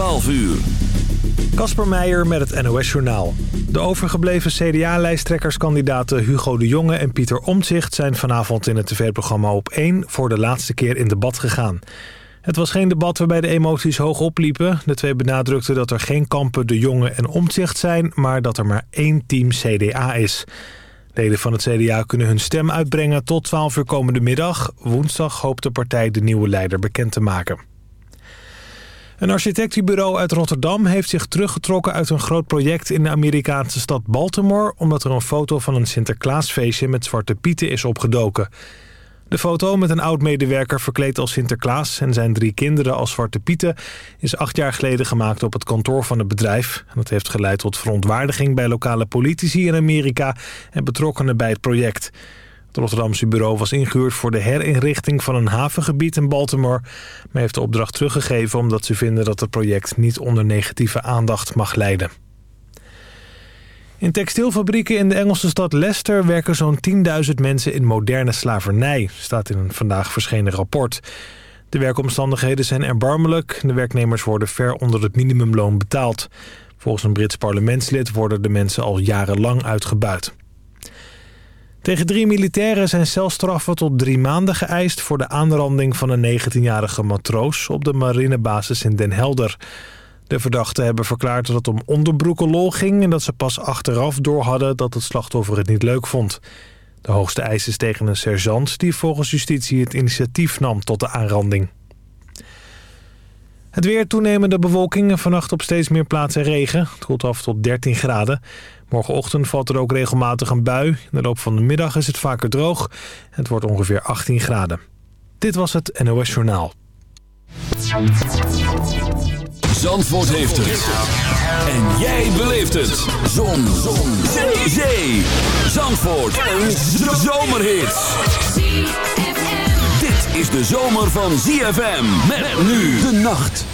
12 uur. Kasper Meijer met het NOS-journaal. De overgebleven CDA-lijsttrekkerskandidaten Hugo de Jonge en Pieter Omtzigt... zijn vanavond in het tv-programma op 1 voor de laatste keer in debat gegaan. Het was geen debat waarbij de emoties hoog opliepen. De twee benadrukten dat er geen kampen de Jonge en Omtzigt zijn... maar dat er maar één team CDA is. Leden van het CDA kunnen hun stem uitbrengen tot 12 uur komende middag. Woensdag hoopt de partij de nieuwe leider bekend te maken. Een architectenbureau uit Rotterdam heeft zich teruggetrokken uit een groot project in de Amerikaanse stad Baltimore... omdat er een foto van een Sinterklaasfeestje met zwarte pieten is opgedoken. De foto met een oud-medewerker verkleed als Sinterklaas en zijn drie kinderen als zwarte pieten... is acht jaar geleden gemaakt op het kantoor van het bedrijf. Dat heeft geleid tot verontwaardiging bij lokale politici in Amerika en betrokkenen bij het project... Het Rotterdamse bureau was ingehuurd voor de herinrichting van een havengebied in Baltimore... maar heeft de opdracht teruggegeven omdat ze vinden dat het project niet onder negatieve aandacht mag leiden. In textielfabrieken in de Engelse stad Leicester werken zo'n 10.000 mensen in moderne slavernij, staat in een vandaag verschenen rapport. De werkomstandigheden zijn erbarmelijk. De werknemers worden ver onder het minimumloon betaald. Volgens een Brits parlementslid worden de mensen al jarenlang uitgebuit. Tegen drie militairen zijn celstraffen tot drie maanden geëist... voor de aanranding van een 19-jarige matroos op de marinebasis in Den Helder. De verdachten hebben verklaard dat het om onderbroekenlol ging... en dat ze pas achteraf door hadden dat het slachtoffer het niet leuk vond. De hoogste eis is tegen een sergeant die volgens justitie het initiatief nam tot de aanranding. Het weer toenemende bewolking en vannacht op steeds meer plaatsen regen. Het af tot 13 graden. Morgenochtend valt er ook regelmatig een bui. In de loop van de middag is het vaker droog. Het wordt ongeveer 18 graden. Dit was het NOS Journaal. Zandvoort heeft het. En jij beleeft het. Zon. Zon. Zee. Zee. Zandvoort. Een zomerhit. Dit is de zomer van ZFM. Met nu de nacht.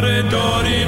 d'ori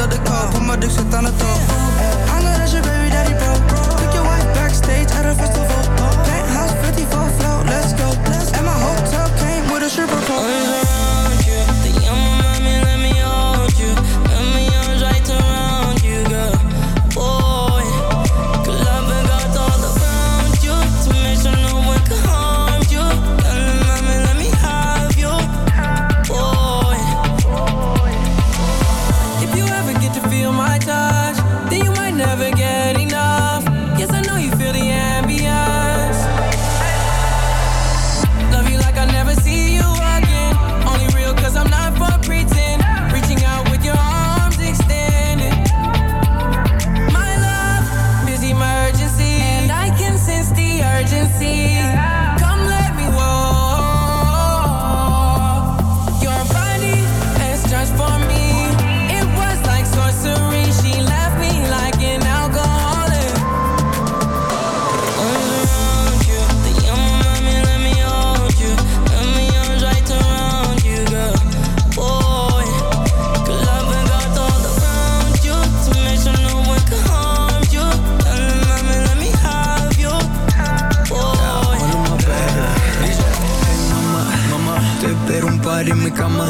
dat ik hou, maar het zit aan het top. en mi cama.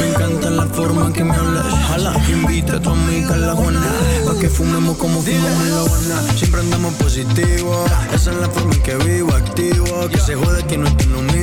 Me encanta la forma que me hablas. Jala, invita a tu amiga la Juana. Pa' que fumemos como fumamos en la Habana. Siempre andamos positivos. Esa es la forma en que vivo activo. Que se jode que no estoy lo mismo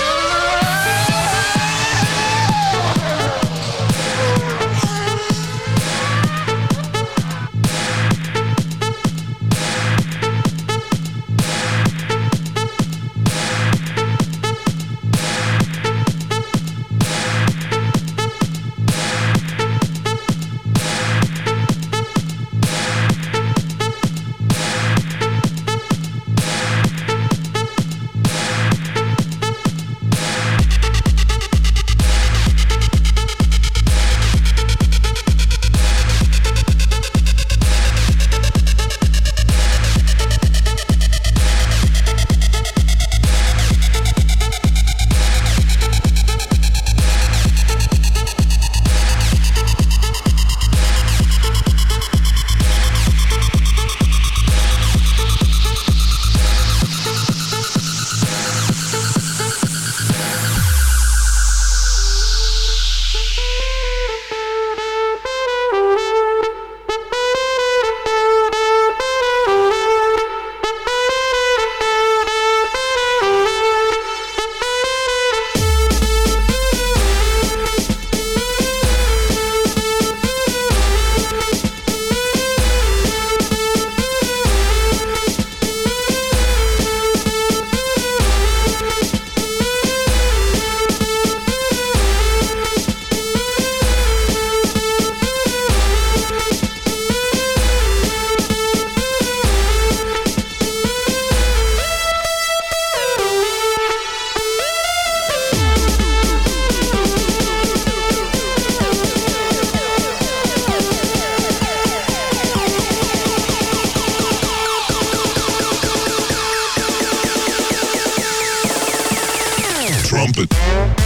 trumpet.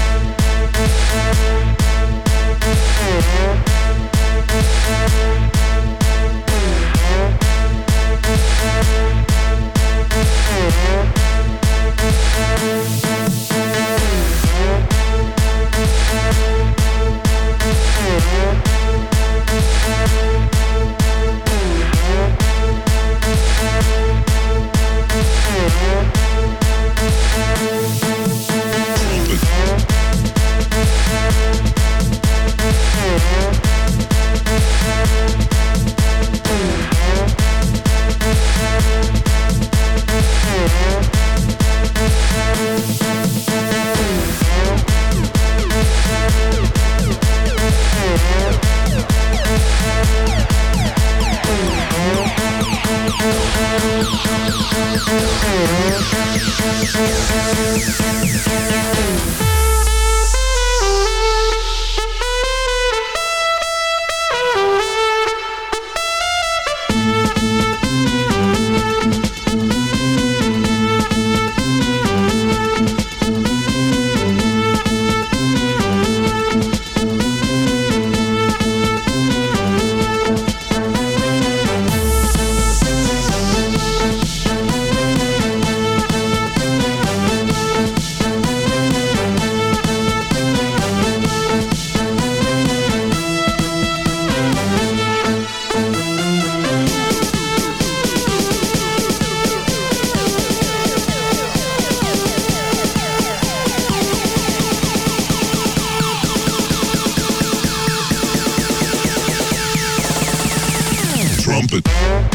tudo.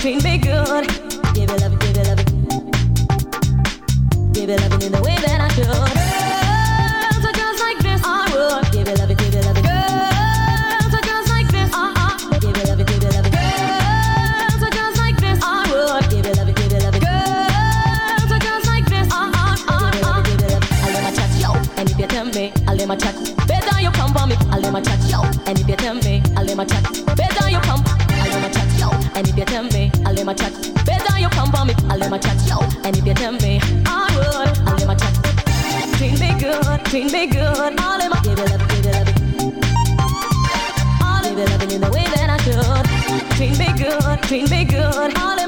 treat me good. Give it love, give it love, give it loving in the way that I should. dreams be good.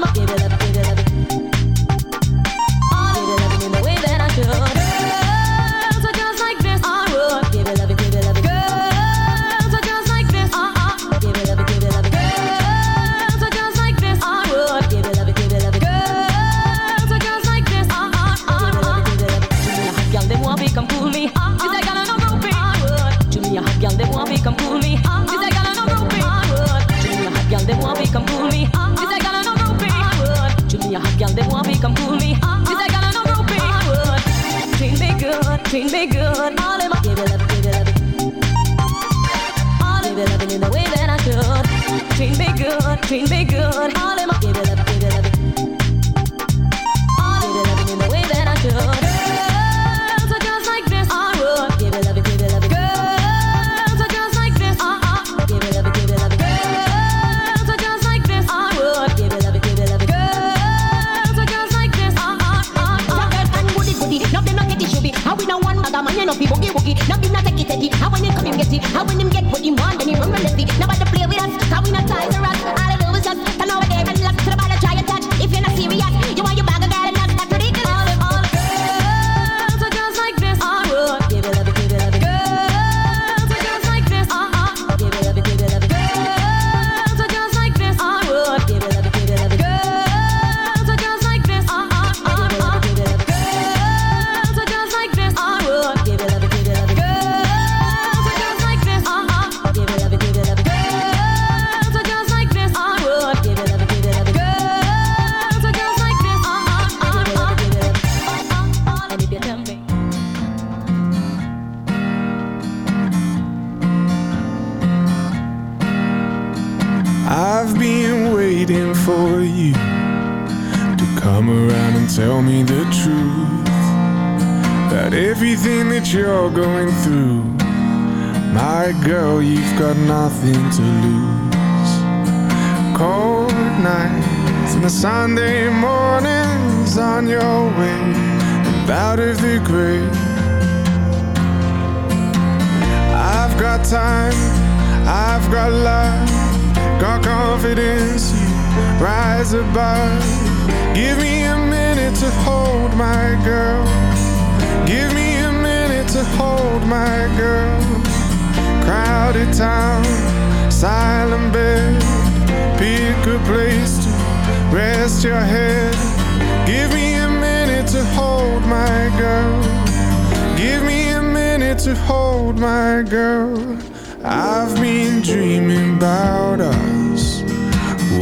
When you.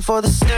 for the snow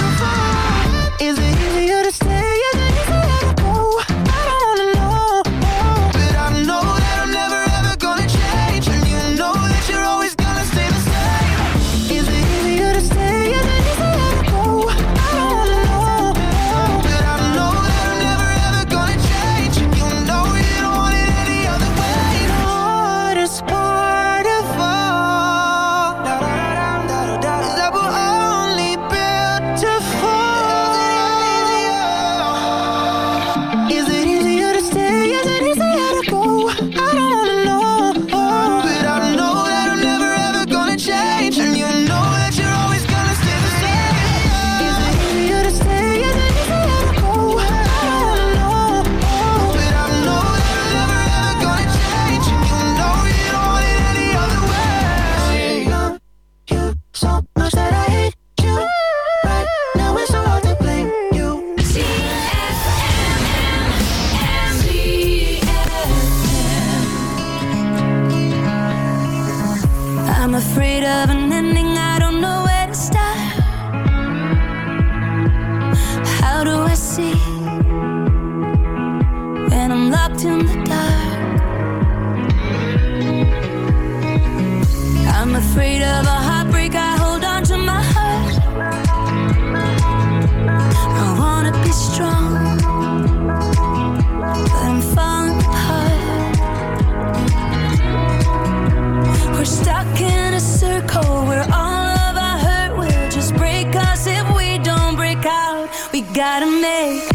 we gotta make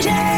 Yeah.